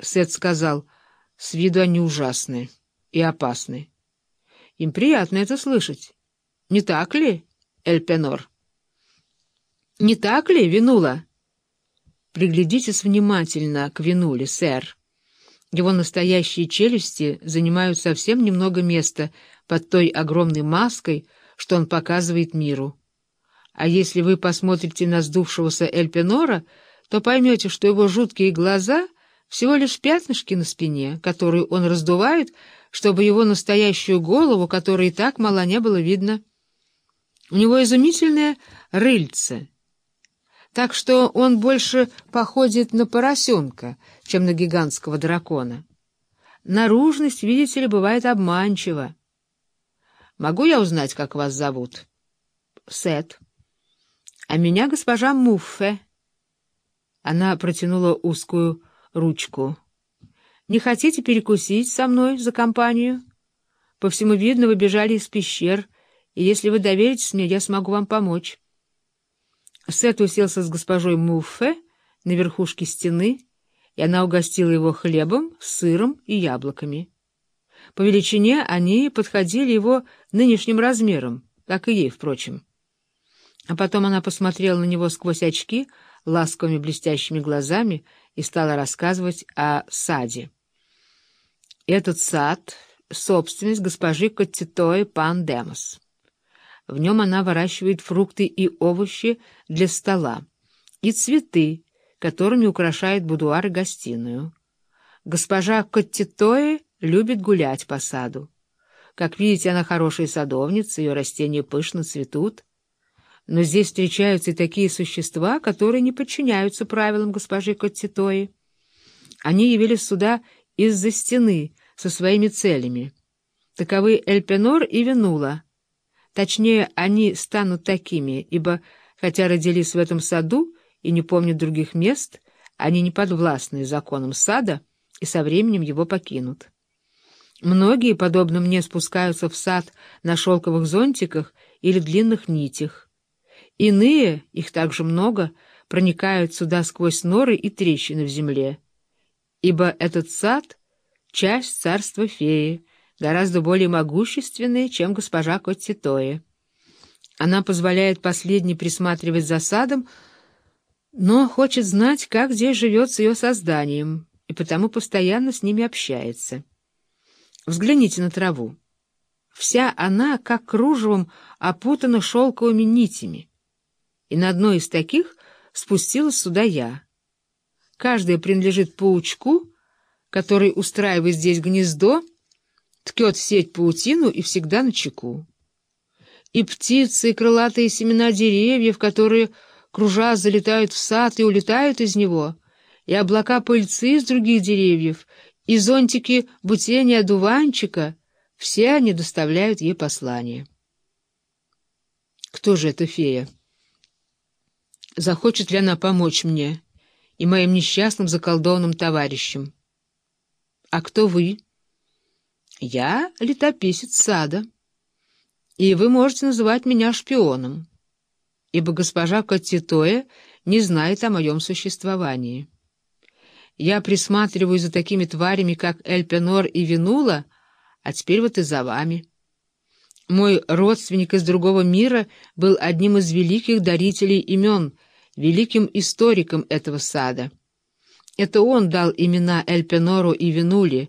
Сет сказал, с виду они ужасны и опасны. Им приятно это слышать. Не так ли, Эльпенор? Не так ли, Винула? Приглядитесь внимательно к Винуле, сэр. Его настоящие челюсти занимают совсем немного места под той огромной маской, что он показывает миру. А если вы посмотрите на сдувшегося Эльпенора, то поймете, что его жуткие глаза — всего лишь пятнышки на спине, которые он раздувает, чтобы его настоящую голову, которой и так мало не было видно. У него изумительное рыльце, так что он больше походит на поросенка, чем на гигантского дракона. Наружность, видите ли, бывает обманчива. Могу я узнать, как вас зовут? Сет. А меня госпожа Муффе. Она протянула узкую ручку. «Не хотите перекусить со мной за компанию? По всему видно, вы бежали из пещер, и если вы доверитесь мне, я смогу вам помочь». Сет уселся с госпожой Муффе на верхушке стены, и она угостила его хлебом, сыром и яблоками. По величине они подходили его нынешним размером, как и ей, впрочем. А потом она посмотрела на него сквозь очки — ласковыми блестящими глазами и стала рассказывать о саде. Этот сад — собственность госпожи Коттитои Пан Демос. В нем она выращивает фрукты и овощи для стола и цветы, которыми украшает будуар и гостиную. Госпожа Коттитои любит гулять по саду. Как видите, она хорошая садовница, ее растения пышно цветут. Но здесь встречаются и такие существа, которые не подчиняются правилам госпожи Коттитои. Они явились сюда из-за стены со своими целями. Таковы Эльпенор и Венула. Точнее, они станут такими, ибо, хотя родились в этом саду и не помнят других мест, они не подвластны законам сада и со временем его покинут. Многие, подобно мне, спускаются в сад на шелковых зонтиках или длинных нитях. Иные, их также много, проникают сюда сквозь норы и трещины в земле, ибо этот сад — часть царства феи, гораздо более могущественная, чем госпожа Коттитоя. Она позволяет последней присматривать за садом, но хочет знать, как здесь живет с ее созданием, и потому постоянно с ними общается. Взгляните на траву. Вся она, как кружевом, опутана шелковыми нитями и на одной из таких спустилась сюда я. Каждая принадлежит паучку, который устраивает здесь гнездо, ткет сеть паутину и всегда на чеку. И птицы, и крылатые семена деревьев, которые, кружа, залетают в сад и улетают из него, и облака пыльцы из других деревьев, и зонтики бутения одуванчика — все они доставляют ей послание. Кто же эта фея? Захочет ли она помочь мне и моим несчастным заколдованным товарищам. А кто вы? Я летописец сада, и вы можете называть меня шпионом, ибо госпожа Коттитоя не знает о моем существовании. Я присматриваю за такими тварями, как Эльпенор и Винула, а теперь вот и за вами. Мой родственник из другого мира был одним из великих дарителей имен, великим историком этого сада. Это он дал имена Эльпенору и Винуле,